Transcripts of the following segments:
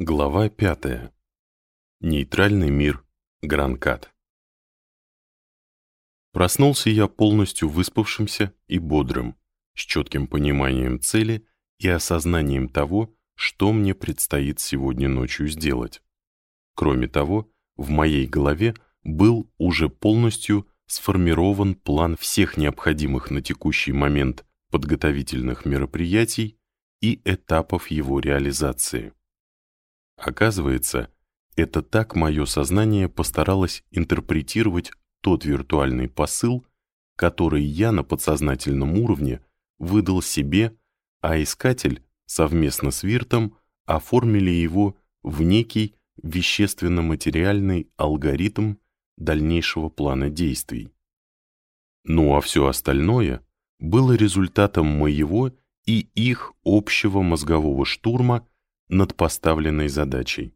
Глава пятая. Нейтральный мир. Гранкат. Проснулся я полностью выспавшимся и бодрым, с четким пониманием цели и осознанием того, что мне предстоит сегодня ночью сделать. Кроме того, в моей голове был уже полностью сформирован план всех необходимых на текущий момент подготовительных мероприятий и этапов его реализации. Оказывается, это так мое сознание постаралось интерпретировать тот виртуальный посыл, который я на подсознательном уровне выдал себе, а искатель совместно с Виртом оформили его в некий вещественно-материальный алгоритм дальнейшего плана действий. Ну а все остальное было результатом моего и их общего мозгового штурма над поставленной задачей.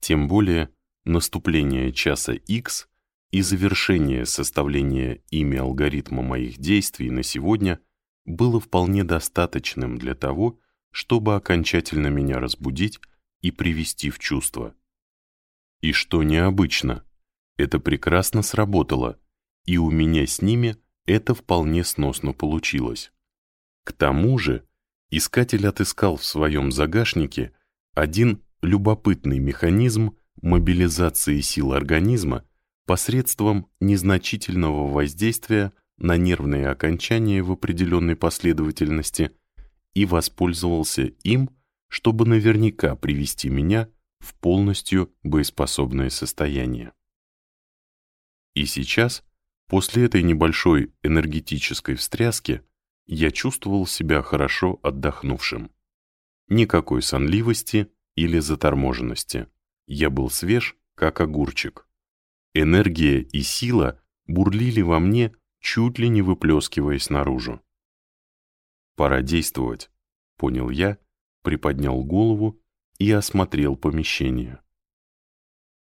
Тем более наступление часа X и завершение составления ими алгоритма моих действий на сегодня было вполне достаточным для того, чтобы окончательно меня разбудить и привести в чувство. И что необычно, это прекрасно сработало, и у меня с ними это вполне сносно получилось. К тому же, искатель отыскал в своем загашнике один любопытный механизм мобилизации сил организма посредством незначительного воздействия на нервные окончания в определенной последовательности и воспользовался им, чтобы наверняка привести меня в полностью боеспособное состояние. И сейчас, после этой небольшой энергетической встряски, я чувствовал себя хорошо отдохнувшим. Никакой сонливости или заторможенности. Я был свеж, как огурчик. Энергия и сила бурлили во мне, чуть ли не выплескиваясь наружу. «Пора действовать», — понял я, приподнял голову и осмотрел помещение.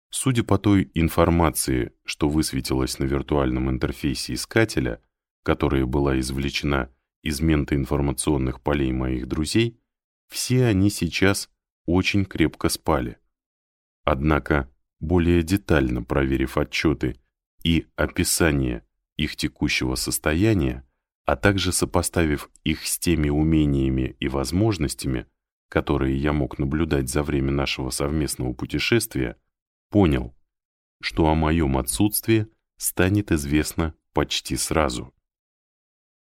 Судя по той информации, что высветилась на виртуальном интерфейсе искателя, которая была извлечена из ментоинформационных полей моих друзей, все они сейчас очень крепко спали. Однако, более детально проверив отчеты и описание их текущего состояния, а также сопоставив их с теми умениями и возможностями, которые я мог наблюдать за время нашего совместного путешествия, понял, что о моем отсутствии станет известно почти сразу.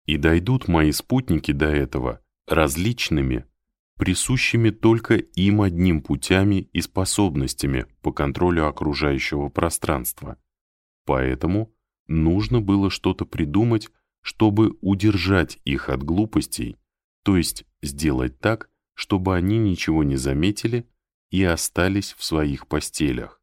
И дойдут мои спутники до этого различными, присущими только им одним путями и способностями по контролю окружающего пространства. Поэтому нужно было что-то придумать, чтобы удержать их от глупостей, то есть сделать так, чтобы они ничего не заметили и остались в своих постелях.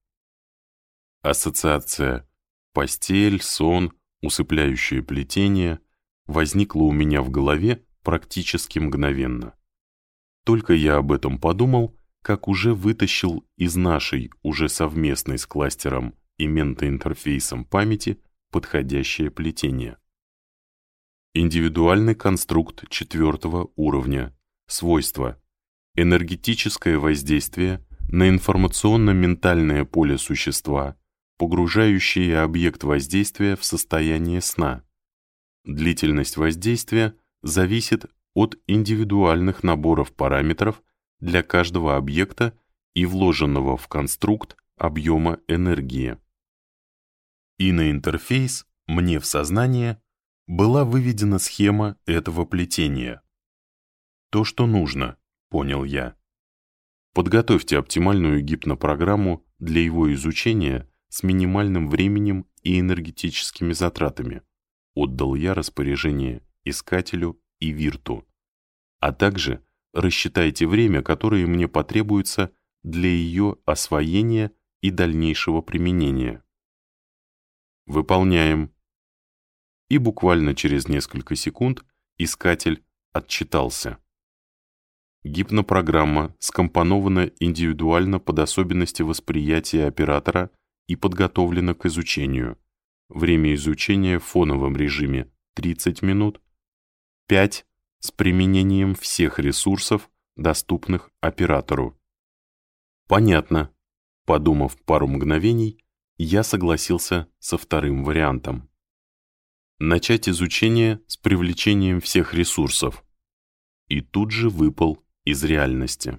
Ассоциация «постель», «сон», «усыпляющее плетение» возникла у меня в голове практически мгновенно. Только я об этом подумал, как уже вытащил из нашей, уже совместной с кластером и ментоинтерфейсом памяти, подходящее плетение. Индивидуальный конструкт четвертого уровня. Свойства. Энергетическое воздействие на информационно-ментальное поле существа, погружающее объект воздействия в состояние сна. Длительность воздействия зависит от индивидуальных наборов параметров для каждого объекта и вложенного в конструкт объема энергии. И на интерфейс мне в сознание была выведена схема этого плетения. То, что нужно, понял я. Подготовьте оптимальную гипнопрограмму для его изучения с минимальным временем и энергетическими затратами отдал я распоряжение искателю и вирту, а также рассчитайте время, которое мне потребуется для ее освоения и дальнейшего применения. Выполняем. И буквально через несколько секунд искатель отчитался. Гипнопрограмма скомпонована индивидуально под особенности восприятия оператора и подготовлена к изучению. Время изучения в фоновом режиме 30 минут. 5 с применением всех ресурсов, доступных оператору. Понятно. Подумав пару мгновений, я согласился со вторым вариантом. Начать изучение с привлечением всех ресурсов. И тут же выпал из реальности.